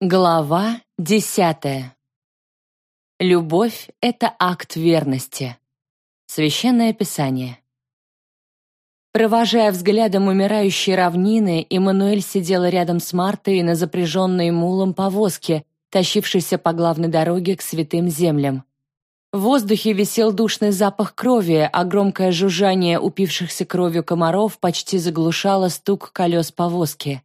Глава десятая. Любовь — это акт верности. Священное Писание. Провожая взглядом умирающие равнины, Эммануэль сидела рядом с Мартой на запряженной мулом повозке, тащившейся по главной дороге к святым землям. В воздухе висел душный запах крови, а громкое жужжание упившихся кровью комаров почти заглушало стук колес повозки.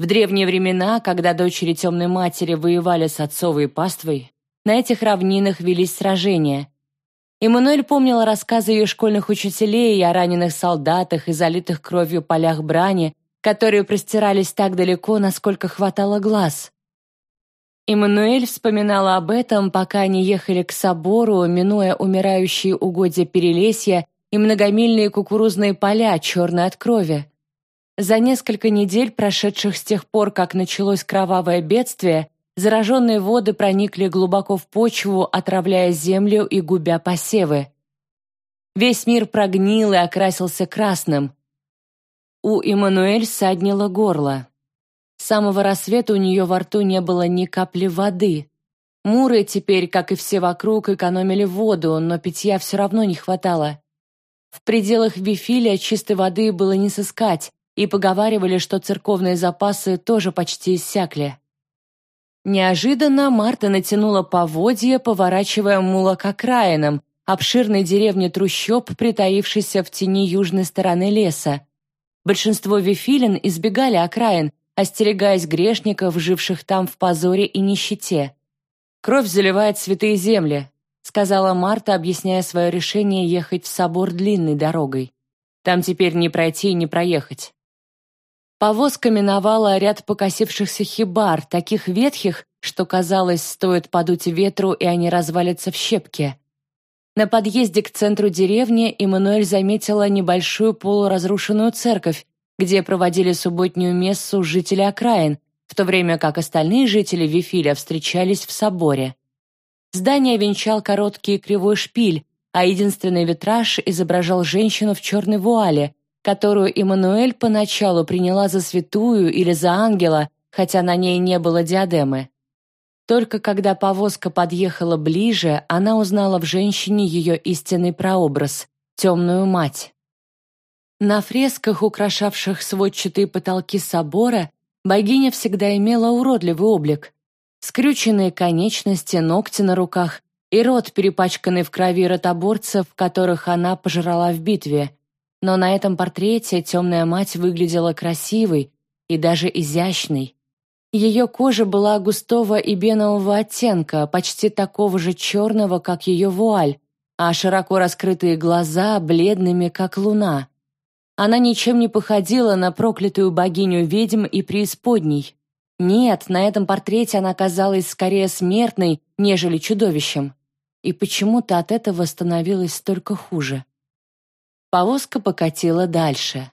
В древние времена, когда дочери Темной Матери воевали с отцовой паствой, на этих равнинах велись сражения. Эммануэль помнила рассказы ее школьных учителей о раненых солдатах и залитых кровью полях брани, которые простирались так далеко, насколько хватало глаз. Эммануэль вспоминала об этом, пока они ехали к собору, минуя умирающие угодья Перелесья и многомильные кукурузные поля, черные от крови. За несколько недель, прошедших с тех пор, как началось кровавое бедствие, зараженные воды проникли глубоко в почву, отравляя землю и губя посевы. Весь мир прогнил и окрасился красным. У Эммануэль саднило горло. С самого рассвета у нее во рту не было ни капли воды. Муры теперь, как и все вокруг, экономили воду, но питья все равно не хватало. В пределах Вифиля чистой воды было не сыскать, и поговаривали, что церковные запасы тоже почти иссякли. Неожиданно Марта натянула поводья, поворачивая мула к окраинам, обширной деревне трущоб, притаившейся в тени южной стороны леса. Большинство вифилин избегали окраин, остерегаясь грешников, живших там в позоре и нищете. «Кровь заливает святые земли», — сказала Марта, объясняя свое решение ехать в собор длинной дорогой. «Там теперь не пройти и не проехать. Повозка миновала ряд покосившихся хибар, таких ветхих, что, казалось, стоит подуть ветру, и они развалятся в щепки. На подъезде к центру деревни Эммануэль заметила небольшую полуразрушенную церковь, где проводили субботнюю мессу жители окраин, в то время как остальные жители Вифиля встречались в соборе. Здание венчал короткий кривой шпиль, а единственный витраж изображал женщину в черной вуале, которую Эммануэль поначалу приняла за святую или за ангела, хотя на ней не было диадемы. Только когда повозка подъехала ближе, она узнала в женщине ее истинный прообраз — темную мать. На фресках, украшавших сводчатые потолки собора, богиня всегда имела уродливый облик. Скрюченные конечности, ногти на руках и рот, перепачканный в крови ротоборцев, которых она пожрала в битве — но на этом портрете темная мать выглядела красивой и даже изящной. Ее кожа была густого и бенового оттенка, почти такого же черного, как ее вуаль, а широко раскрытые глаза бледными, как луна. Она ничем не походила на проклятую богиню ведьм и преисподней. Нет, на этом портрете она казалась скорее смертной, нежели чудовищем. И почему-то от этого становилось только хуже. Повозка покатила дальше.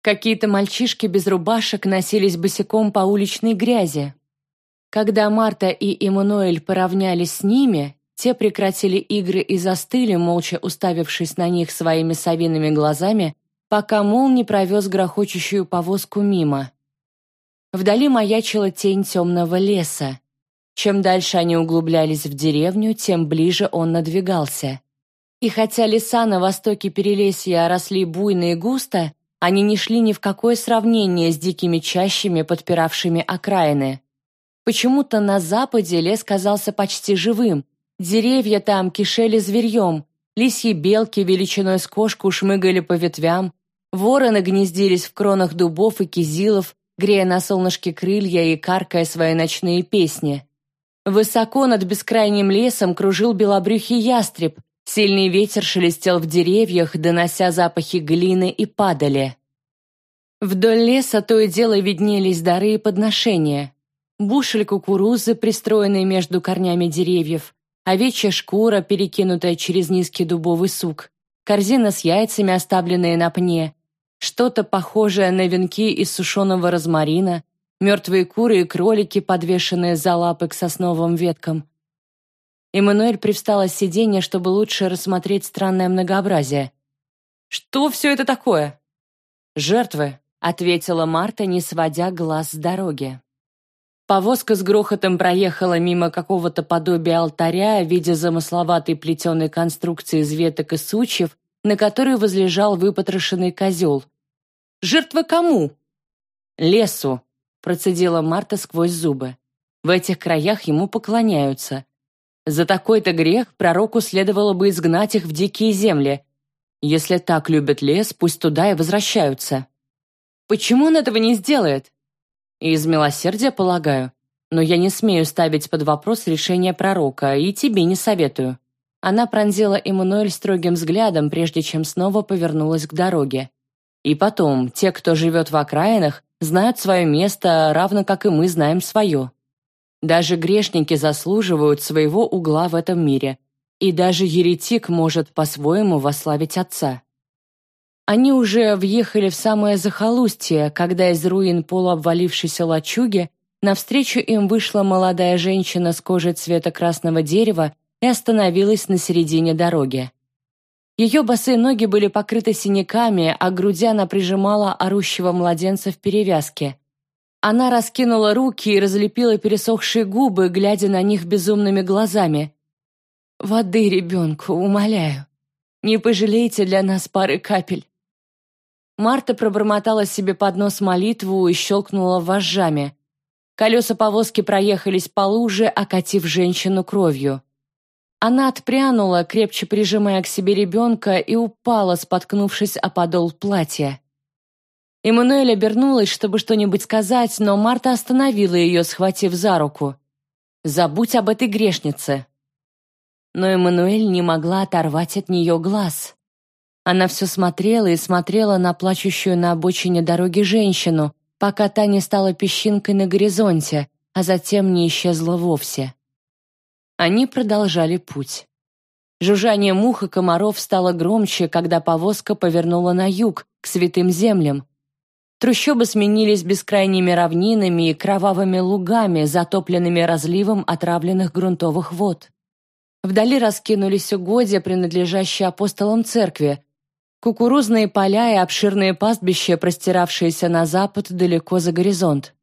Какие-то мальчишки без рубашек носились босиком по уличной грязи. Когда Марта и Эммануэль поравнялись с ними, те прекратили игры и застыли, молча уставившись на них своими совиными глазами, пока Мол не провез грохочущую повозку мимо. Вдали маячила тень темного леса. Чем дальше они углублялись в деревню, тем ближе он надвигался. И хотя леса на востоке Перелесья росли буйно и густо, они не шли ни в какое сравнение с дикими чащами, подпиравшими окраины. Почему-то на западе лес казался почти живым. Деревья там кишели зверьем, лисьи белки величиной с кошку шмыгали по ветвям, вороны гнездились в кронах дубов и кизилов, грея на солнышке крылья и каркая свои ночные песни. Высоко над бескрайним лесом кружил белобрюхий ястреб, Сильный ветер шелестел в деревьях, донося запахи глины и падали. Вдоль леса то и дело виднелись дары и подношения. Бушель кукурузы, пристроенный между корнями деревьев, овечья шкура, перекинутая через низкий дубовый сук, корзина с яйцами, оставленные на пне, что-то похожее на венки из сушеного розмарина, мертвые куры и кролики, подвешенные за лапы к сосновым веткам, Эммануэль привстала с сиденья, чтобы лучше рассмотреть странное многообразие. «Что все это такое?» «Жертвы», — ответила Марта, не сводя глаз с дороги. Повозка с грохотом проехала мимо какого-то подобия алтаря в виде замысловатой плетеной конструкции из веток и сучьев, на которой возлежал выпотрошенный козел. «Жертва кому?» «Лесу», — процедила Марта сквозь зубы. «В этих краях ему поклоняются. За такой-то грех пророку следовало бы изгнать их в дикие земли. Если так любят лес, пусть туда и возвращаются». «Почему он этого не сделает?» Из милосердия, полагаю. Но я не смею ставить под вопрос решение пророка, и тебе не советую». Она пронзила Эммануэль строгим взглядом, прежде чем снова повернулась к дороге. «И потом, те, кто живет в окраинах, знают свое место, равно как и мы знаем свое. Даже грешники заслуживают своего угла в этом мире, и даже еретик может по-своему вославить Отца. Они уже въехали в самое захолустье, когда из руин полуобвалившейся лачуги навстречу им вышла молодая женщина с кожей цвета красного дерева и остановилась на середине дороги. Ее босые ноги были покрыты синяками, а грудя она прижимала орущего младенца в перевязке. Она раскинула руки и разлепила пересохшие губы, глядя на них безумными глазами. «Воды ребенку, умоляю. Не пожалейте для нас пары капель. Марта пробормотала себе под нос молитву и щелкнула вожжами. Колеса повозки проехались по луже, окатив женщину кровью. Она отпрянула, крепче прижимая к себе ребенка, и упала, споткнувшись о подол платья. Эммануэль обернулась, чтобы что-нибудь сказать, но Марта остановила ее, схватив за руку. «Забудь об этой грешнице». Но Эммануэль не могла оторвать от нее глаз. Она все смотрела и смотрела на плачущую на обочине дороги женщину, пока та не стала песчинкой на горизонте, а затем не исчезла вовсе. Они продолжали путь. Жужжание мух и комаров стало громче, когда повозка повернула на юг, к святым землям. Трущобы сменились бескрайними равнинами и кровавыми лугами, затопленными разливом отравленных грунтовых вод. Вдали раскинулись угодья, принадлежащие апостолам церкви, Кукурузные поля и обширные пастбища, простиравшиеся на запад далеко за горизонт.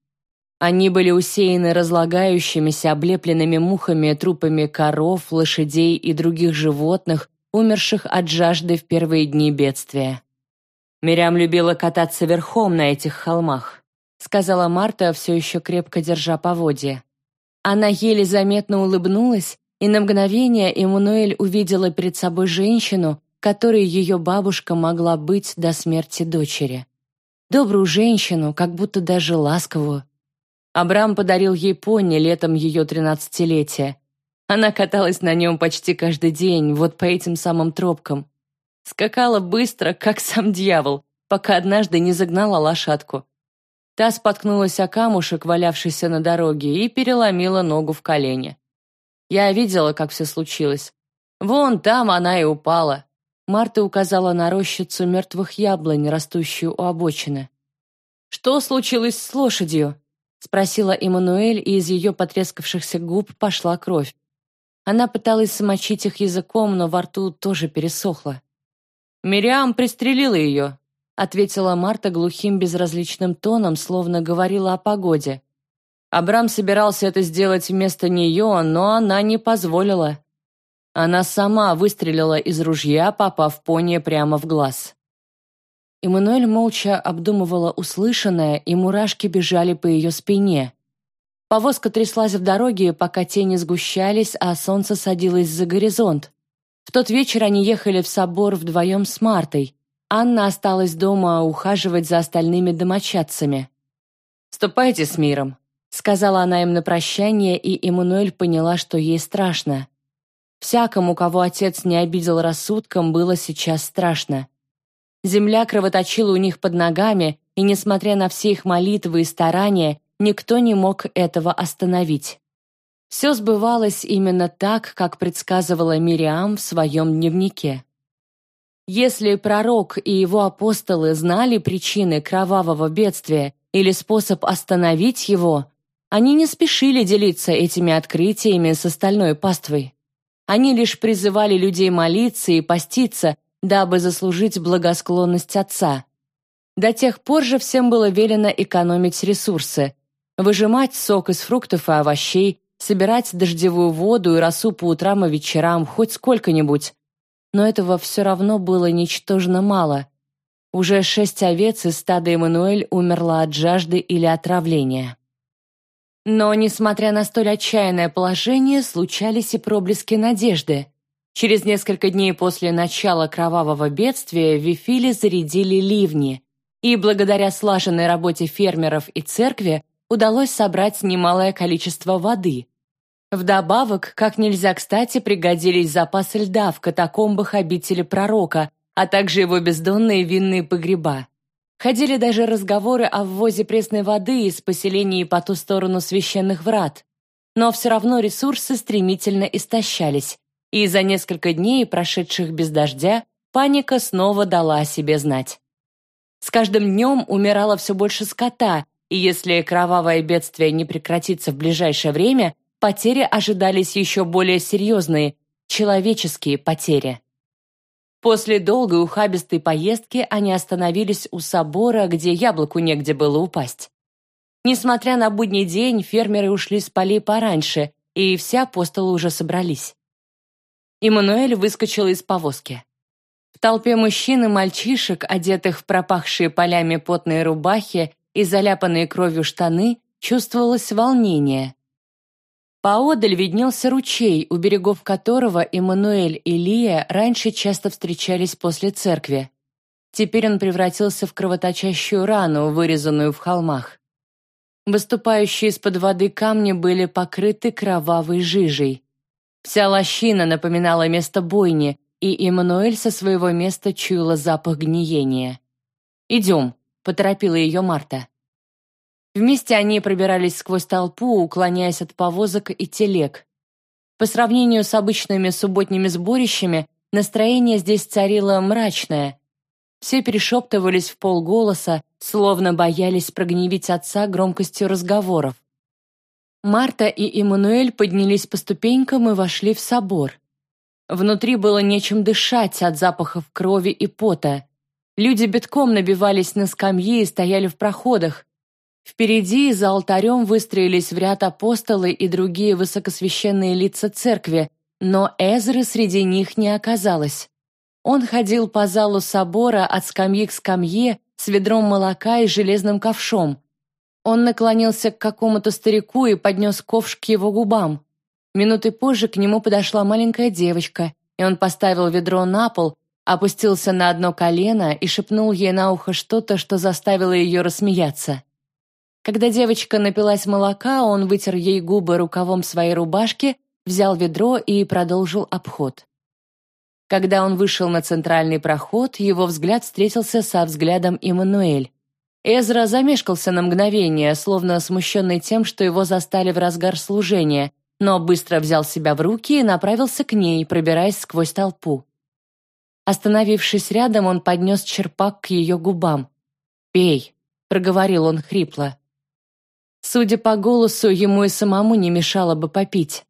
Они были усеяны разлагающимися, облепленными мухами трупами коров, лошадей и других животных, умерших от жажды в первые дни бедствия. Мирям любила кататься верхом на этих холмах, сказала Марта, все еще крепко держа поводья. Она еле заметно улыбнулась, и на мгновение Эммануэль увидела перед собой женщину, которой ее бабушка могла быть до смерти дочери. Добрую женщину, как будто даже ласковую. Абрам подарил ей пони летом ее тринадцатилетия. Она каталась на нем почти каждый день, вот по этим самым тропкам. Скакала быстро, как сам дьявол, пока однажды не загнала лошадку. Та споткнулась о камушек, валявшийся на дороге, и переломила ногу в колене. Я видела, как все случилось. Вон там она и упала. Марта указала на рощицу мертвых яблонь, растущую у обочины. «Что случилось с лошадью?» — спросила Эммануэль, и из ее потрескавшихся губ пошла кровь. Она пыталась смочить их языком, но во рту тоже пересохло. «Мириам пристрелила ее», — ответила Марта глухим безразличным тоном, словно говорила о погоде. Абрам собирался это сделать вместо нее, но она не позволила. Она сама выстрелила из ружья, попав пони прямо в глаз. Эммануэль молча обдумывала услышанное, и мурашки бежали по ее спине. Повозка тряслась в дороге, пока тени сгущались, а солнце садилось за горизонт. В тот вечер они ехали в собор вдвоем с Мартой. Анна осталась дома ухаживать за остальными домочадцами. «Ступайте с миром», — сказала она им на прощание, и Эммануэль поняла, что ей страшно. Всякому, кого отец не обидел рассудком, было сейчас страшно. Земля кровоточила у них под ногами, и, несмотря на все их молитвы и старания, никто не мог этого остановить. Все сбывалось именно так, как предсказывала Мириам в своем дневнике. Если пророк и его апостолы знали причины кровавого бедствия или способ остановить его, они не спешили делиться этими открытиями с остальной паствой. Они лишь призывали людей молиться и поститься, дабы заслужить благосклонность Отца. До тех пор же всем было велено экономить ресурсы. выжимать сок из фруктов и овощей, собирать дождевую воду и росу по утрам и вечерам, хоть сколько-нибудь. Но этого все равно было ничтожно мало. Уже шесть овец из стада Эммануэль умерла от жажды или отравления. Но, несмотря на столь отчаянное положение, случались и проблески надежды. Через несколько дней после начала кровавого бедствия в Вифиле зарядили ливни, и благодаря слаженной работе фермеров и церкви удалось собрать немалое количество воды. Вдобавок, как нельзя кстати, пригодились запасы льда в катакомбах обители пророка, а также его бездонные винные погреба. Ходили даже разговоры о ввозе пресной воды из поселений по ту сторону священных врат. Но все равно ресурсы стремительно истощались, и за несколько дней, прошедших без дождя, паника снова дала о себе знать. С каждым днем умирало все больше скота, и если кровавое бедствие не прекратится в ближайшее время, потери ожидались еще более серьезные – человеческие потери. После долгой ухабистой поездки они остановились у собора, где яблоку негде было упасть. Несмотря на будний день, фермеры ушли с полей пораньше, и все апостолы уже собрались. Иммануэль выскочил из повозки. В толпе мужчин и мальчишек, одетых в пропахшие полями потные рубахи и заляпанные кровью штаны, чувствовалось волнение. Поодаль виднелся ручей, у берегов которого Эммануэль и Лия раньше часто встречались после церкви. Теперь он превратился в кровоточащую рану, вырезанную в холмах. Выступающие из-под воды камни были покрыты кровавой жижей. Вся лощина напоминала место бойни, и Эммануэль со своего места чуяла запах гниения. «Идем», — поторопила ее Марта. Вместе они пробирались сквозь толпу, уклоняясь от повозок и телег. По сравнению с обычными субботними сборищами, настроение здесь царило мрачное. Все перешептывались в полголоса, словно боялись прогневить отца громкостью разговоров. Марта и Эммануэль поднялись по ступенькам и вошли в собор. Внутри было нечем дышать от запахов крови и пота. Люди битком набивались на скамьи и стояли в проходах, Впереди за алтарем выстроились в ряд апостолы и другие высокосвященные лица церкви, но Эзры среди них не оказалось. Он ходил по залу собора от скамьи к скамье с ведром молока и железным ковшом. Он наклонился к какому-то старику и поднес ковш к его губам. Минуты позже к нему подошла маленькая девочка, и он поставил ведро на пол, опустился на одно колено и шепнул ей на ухо что-то, что заставило ее рассмеяться. Когда девочка напилась молока, он вытер ей губы рукавом своей рубашки, взял ведро и продолжил обход. Когда он вышел на центральный проход, его взгляд встретился со взглядом Иммануэль. Эзра замешкался на мгновение, словно смущенный тем, что его застали в разгар служения, но быстро взял себя в руки и направился к ней, пробираясь сквозь толпу. Остановившись рядом, он поднес черпак к ее губам. «Пей», — проговорил он хрипло. Судя по голосу, ему и самому не мешало бы попить.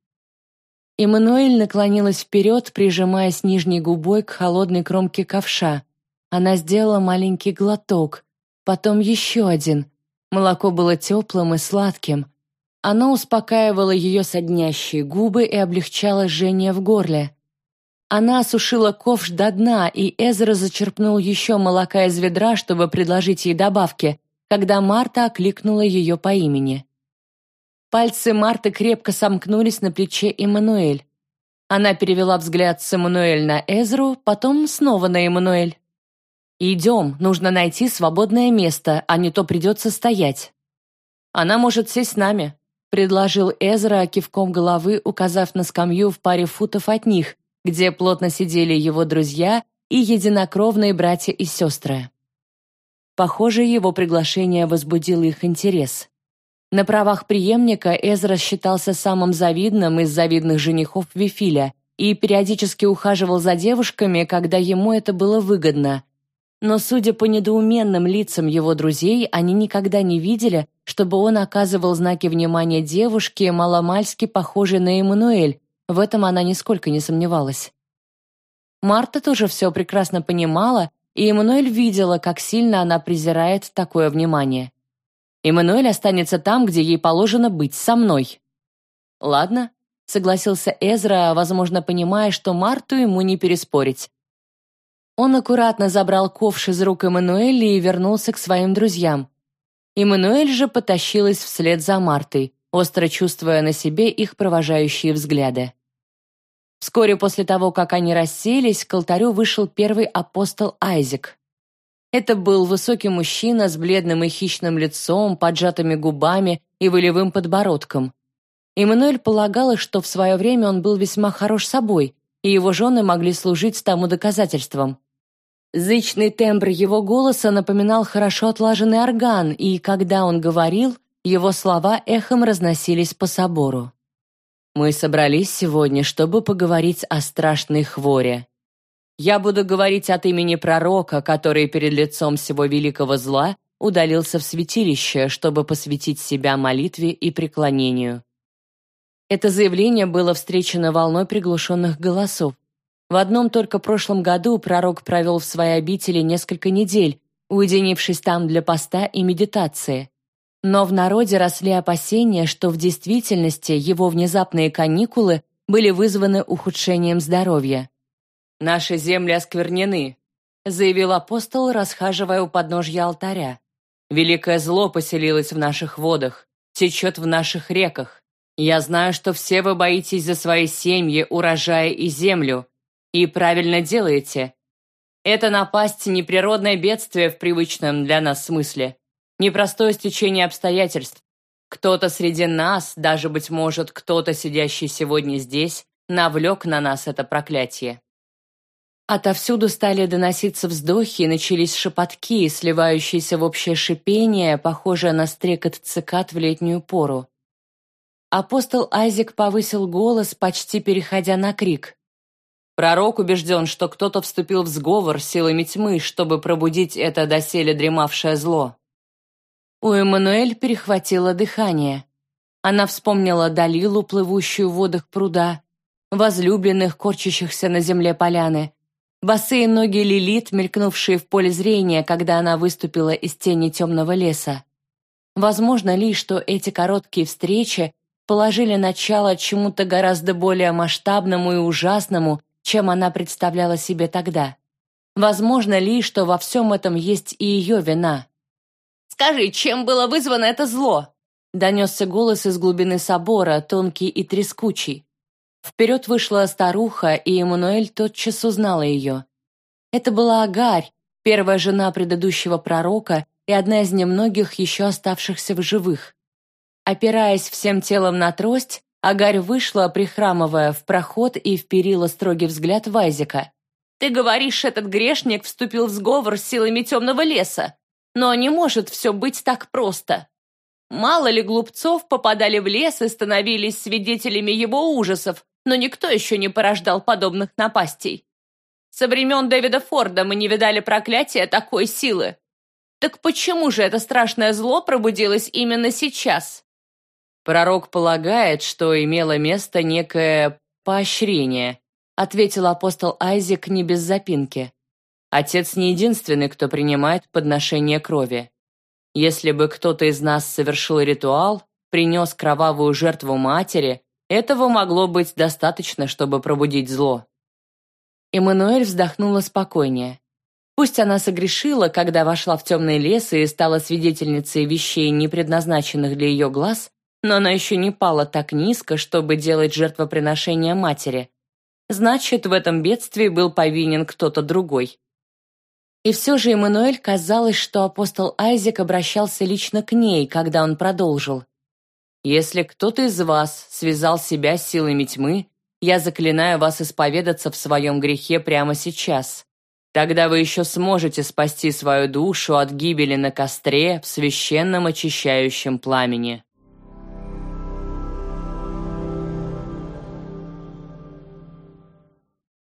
Эммануэль наклонилась вперед, прижимаясь нижней губой к холодной кромке ковша. Она сделала маленький глоток, потом еще один. Молоко было теплым и сладким. Оно успокаивало ее соднящие губы и облегчало жжение в горле. Она осушила ковш до дна, и Эзра зачерпнул еще молока из ведра, чтобы предложить ей добавки, когда Марта окликнула ее по имени. Пальцы Марты крепко сомкнулись на плече Эммануэль. Она перевела взгляд с Эммануэль на Эзру, потом снова на Эммануэль. «Идем, нужно найти свободное место, а не то придется стоять». «Она может сесть с нами», — предложил Эзра кивком головы, указав на скамью в паре футов от них, где плотно сидели его друзья и единокровные братья и сестры. Похоже, его приглашение возбудило их интерес. На правах преемника Эзра считался самым завидным из завидных женихов Вифиля и периодически ухаживал за девушками, когда ему это было выгодно. Но, судя по недоуменным лицам его друзей, они никогда не видели, чтобы он оказывал знаки внимания девушке, маломальски похожей на Эммануэль, в этом она нисколько не сомневалась. Марта тоже все прекрасно понимала и Эммануэль видела, как сильно она презирает такое внимание. Эммануэль останется там, где ей положено быть, со мной». «Ладно», — согласился Эзра, возможно, понимая, что Марту ему не переспорить. Он аккуратно забрал ковш из рук Эммануэля и вернулся к своим друзьям. Эммануэль же потащилась вслед за Мартой, остро чувствуя на себе их провожающие взгляды. Вскоре после того, как они расселись, к алтарю вышел первый апостол Айзек. Это был высокий мужчина с бледным и хищным лицом, поджатыми губами и волевым подбородком. Эммануэль полагала, что в свое время он был весьма хорош собой, и его жены могли служить тому доказательством. Зычный тембр его голоса напоминал хорошо отлаженный орган, и когда он говорил, его слова эхом разносились по собору. «Мы собрались сегодня, чтобы поговорить о страшной хворе. Я буду говорить от имени пророка, который перед лицом всего великого зла удалился в святилище, чтобы посвятить себя молитве и преклонению». Это заявление было встречено волной приглушенных голосов. В одном только прошлом году пророк провел в своей обители несколько недель, уединившись там для поста и медитации. Но в народе росли опасения, что в действительности его внезапные каникулы были вызваны ухудшением здоровья. «Наши земли осквернены», — заявил апостол, расхаживая у подножья алтаря. «Великое зло поселилось в наших водах, течет в наших реках. Я знаю, что все вы боитесь за свои семьи, урожая и землю, и правильно делаете. Это напасть не природное бедствие в привычном для нас смысле, непростое стечение обстоятельств. Кто-то среди нас, даже, быть может, кто-то, сидящий сегодня здесь, навлек на нас это проклятие. Отовсюду стали доноситься вздохи, и начались шепотки, сливающиеся в общее шипение, похожее на стрекот цикад в летнюю пору. Апостол Айзек повысил голос, почти переходя на крик. Пророк убежден, что кто-то вступил в сговор с силами тьмы, чтобы пробудить это доселе дремавшее зло. У Эммануэль перехватило дыхание. Она вспомнила Далилу, плывущую в водах пруда, возлюбленных, корчащихся на земле поляны, босые ноги Лилит, мелькнувшие в поле зрения, когда она выступила из тени темного леса. Возможно ли, что эти короткие встречи положили начало чему-то гораздо более масштабному и ужасному, чем она представляла себе тогда. Возможно ли, что во всем этом есть и ее вина? «Скажи, чем было вызвано это зло?» Донесся голос из глубины собора, тонкий и трескучий. Вперед вышла старуха, и Эммануэль тотчас узнала ее. Это была Агарь, первая жена предыдущего пророка и одна из немногих еще оставшихся в живых. Опираясь всем телом на трость, Агарь вышла, прихрамывая, в проход и вперила строгий взгляд Вайзика. «Ты говоришь, этот грешник вступил в сговор с силами темного леса. Но не может все быть так просто. Мало ли глупцов попадали в лес и становились свидетелями его ужасов, но никто еще не порождал подобных напастей. Со времен Дэвида Форда мы не видали проклятия такой силы. Так почему же это страшное зло пробудилось именно сейчас? Пророк полагает, что имело место некое поощрение, ответил апостол Айзек не без запинки. Отец не единственный, кто принимает подношение крови. Если бы кто-то из нас совершил ритуал, принес кровавую жертву матери, этого могло быть достаточно, чтобы пробудить зло. Эммануэль вздохнула спокойнее. Пусть она согрешила, когда вошла в темный лес и стала свидетельницей вещей, не предназначенных для ее глаз, но она еще не пала так низко, чтобы делать жертвоприношение матери. Значит, в этом бедствии был повинен кто-то другой. И все же Эммануэль казалось, что апостол Айзек обращался лично к ней, когда он продолжил. «Если кто-то из вас связал себя с силами тьмы, я заклинаю вас исповедаться в своем грехе прямо сейчас. Тогда вы еще сможете спасти свою душу от гибели на костре в священном очищающем пламени».